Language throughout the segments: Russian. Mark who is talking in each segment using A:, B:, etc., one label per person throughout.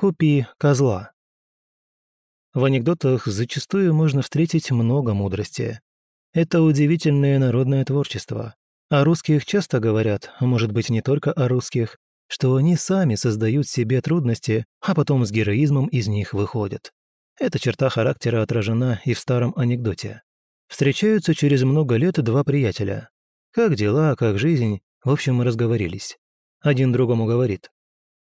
A: Купи козла. В анекдотах зачастую можно встретить много мудрости. Это удивительное народное творчество. О русских часто говорят, а может быть не только о русских, что они сами создают себе трудности, а потом с героизмом из них выходят. Эта черта характера отражена и в старом анекдоте. Встречаются через много лет два приятеля. Как дела, как жизнь, в общем, разговорились. Один другому говорит.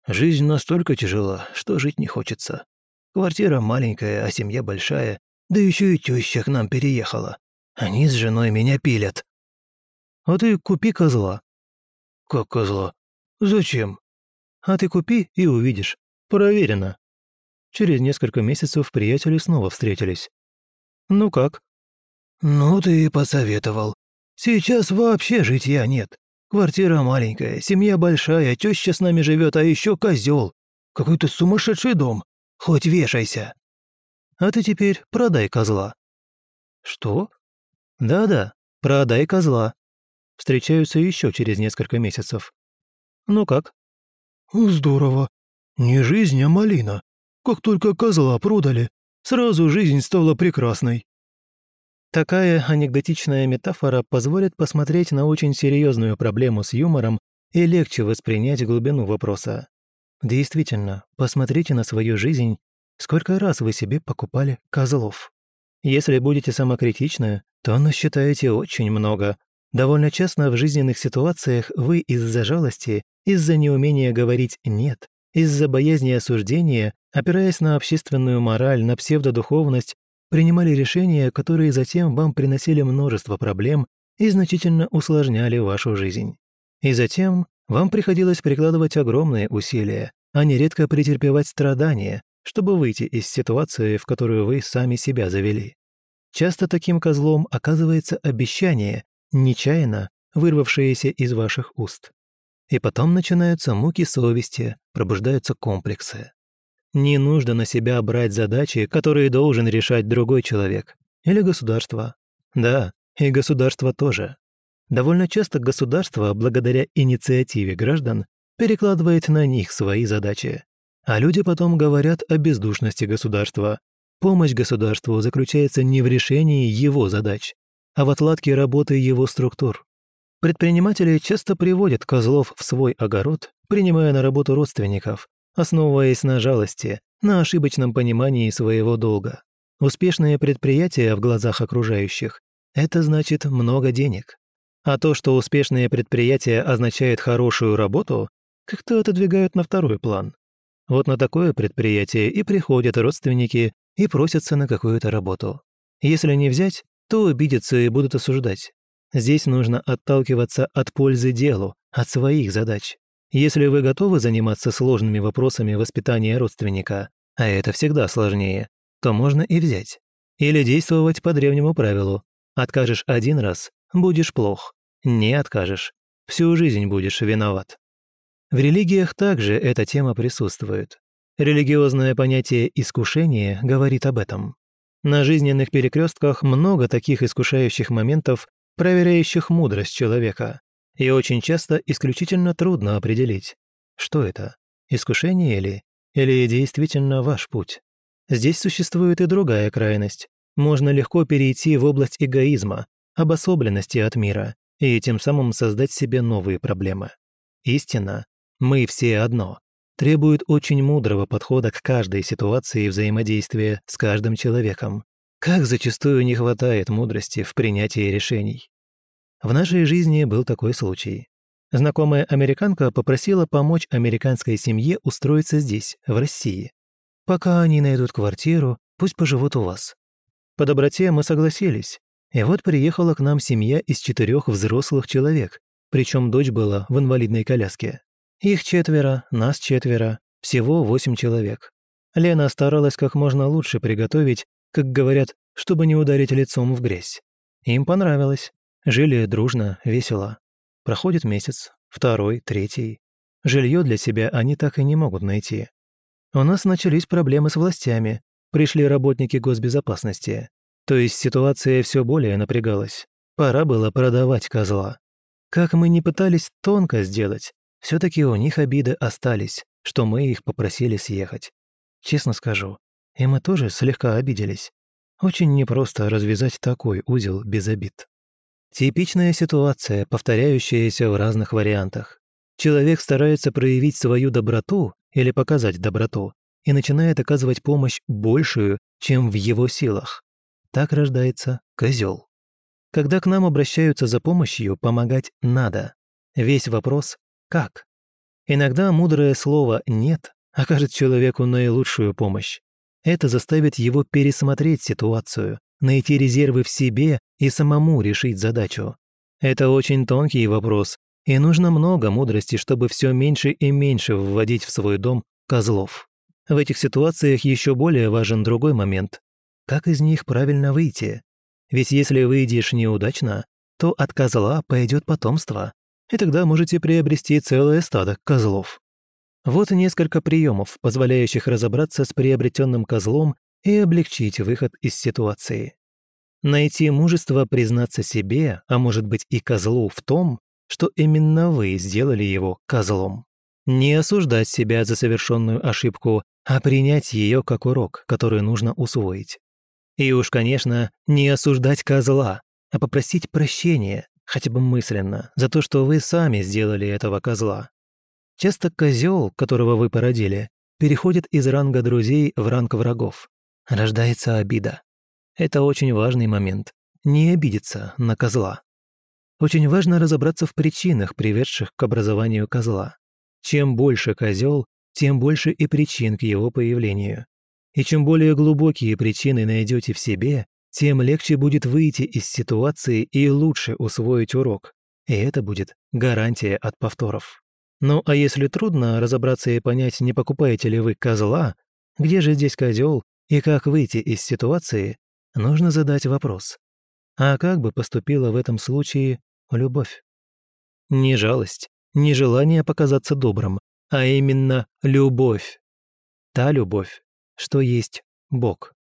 A: Жизнь настолько тяжела, что жить не хочется. Квартира маленькая, а семья большая, да еще и теща к нам переехала. Они с женой меня пилят. А ты купи козла. Как козла? Зачем? А ты купи и увидишь. Проверено. Через несколько месяцев приятели снова встретились. Ну как? Ну ты и посоветовал. Сейчас вообще житья нет. Квартира маленькая, семья большая, теща с нами живет, а еще козел. Какой-то сумасшедший дом. Хоть вешайся. А ты теперь продай козла. Что? Да-да, продай козла. Встречаются еще через несколько месяцев. Ну как? Здорово. Не жизнь, а малина. Как только козла продали, сразу жизнь стала прекрасной. Такая анекдотичная метафора позволит посмотреть на очень серьезную проблему с юмором и легче воспринять глубину вопроса. Действительно, посмотрите на свою жизнь, сколько раз вы себе покупали козлов. Если будете самокритичны, то насчитаете очень много. Довольно часто в жизненных ситуациях вы из-за жалости, из-за неумения говорить «нет», из-за боязни осуждения, опираясь на общественную мораль, на псевдодуховность, принимали решения, которые затем вам приносили множество проблем и значительно усложняли вашу жизнь. И затем вам приходилось прикладывать огромные усилия, а нередко претерпевать страдания, чтобы выйти из ситуации, в которую вы сами себя завели. Часто таким козлом оказывается обещание, нечаянно вырвавшееся из ваших уст. И потом начинаются муки совести, пробуждаются комплексы. Не нужно на себя брать задачи, которые должен решать другой человек. Или государство. Да, и государство тоже. Довольно часто государство, благодаря инициативе граждан, перекладывает на них свои задачи. А люди потом говорят о бездушности государства. Помощь государству заключается не в решении его задач, а в отладке работы его структур. Предприниматели часто приводят козлов в свой огород, принимая на работу родственников, основываясь на жалости, на ошибочном понимании своего долга. Успешные предприятия в глазах окружающих – это значит много денег. А то, что успешные предприятия означает хорошую работу, как-то отодвигают на второй план. Вот на такое предприятие и приходят родственники и просятся на какую-то работу. Если не взять, то обидятся и будут осуждать. Здесь нужно отталкиваться от пользы делу, от своих задач. Если вы готовы заниматься сложными вопросами воспитания родственника, а это всегда сложнее, то можно и взять. Или действовать по древнему правилу. Откажешь один раз – будешь плох. Не откажешь – всю жизнь будешь виноват. В религиях также эта тема присутствует. Религиозное понятие «искушение» говорит об этом. На жизненных перекрестках много таких искушающих моментов, проверяющих мудрость человека. И очень часто исключительно трудно определить, что это, искушение ли, или действительно ваш путь. Здесь существует и другая крайность. Можно легко перейти в область эгоизма, обособленности от мира, и тем самым создать себе новые проблемы. Истина «мы все одно» требует очень мудрого подхода к каждой ситуации взаимодействия с каждым человеком. Как зачастую не хватает мудрости в принятии решений. В нашей жизни был такой случай. Знакомая американка попросила помочь американской семье устроиться здесь, в России. Пока они найдут квартиру, пусть поживут у вас. По доброте мы согласились. И вот приехала к нам семья из четырех взрослых человек, причем дочь была в инвалидной коляске. Их четверо, нас четверо, всего восемь человек. Лена старалась как можно лучше приготовить, как говорят, чтобы не ударить лицом в грязь. Им понравилось. Жили дружно, весело. Проходит месяц, второй, третий. Жилье для себя они так и не могут найти. У нас начались проблемы с властями, пришли работники госбезопасности. То есть ситуация все более напрягалась. Пора было продавать козла. Как мы не пытались тонко сделать, все таки у них обиды остались, что мы их попросили съехать. Честно скажу, и мы тоже слегка обиделись. Очень непросто развязать такой узел без обид. Типичная ситуация, повторяющаяся в разных вариантах. Человек старается проявить свою доброту или показать доброту и начинает оказывать помощь большую, чем в его силах. Так рождается козел. Когда к нам обращаются за помощью, помогать надо. Весь вопрос – как? Иногда мудрое слово «нет» окажет человеку наилучшую помощь. Это заставит его пересмотреть ситуацию, найти резервы в себе и самому решить задачу. Это очень тонкий вопрос, и нужно много мудрости, чтобы все меньше и меньше вводить в свой дом козлов. В этих ситуациях еще более важен другой момент. Как из них правильно выйти? Ведь если выйдешь неудачно, то от козла пойдет потомство, и тогда можете приобрести целое стадо козлов. Вот несколько приемов, позволяющих разобраться с приобретенным козлом и облегчить выход из ситуации. Найти мужество признаться себе, а может быть и козлу в том, что именно вы сделали его козлом. Не осуждать себя за совершенную ошибку, а принять ее как урок, который нужно усвоить. И уж, конечно, не осуждать козла, а попросить прощения, хотя бы мысленно, за то, что вы сами сделали этого козла. Часто козел, которого вы породили, переходит из ранга друзей в ранг врагов. Рождается обида. Это очень важный момент. Не обидеться на козла. Очень важно разобраться в причинах, приведших к образованию козла. Чем больше козел, тем больше и причин к его появлению. И чем более глубокие причины найдете в себе, тем легче будет выйти из ситуации и лучше усвоить урок. И это будет гарантия от повторов. Ну а если трудно разобраться и понять, не покупаете ли вы козла, где же здесь козел и как выйти из ситуации, нужно задать вопрос. А как бы поступила в этом случае любовь? Не жалость, не желание показаться добрым, а именно любовь. Та любовь, что есть Бог.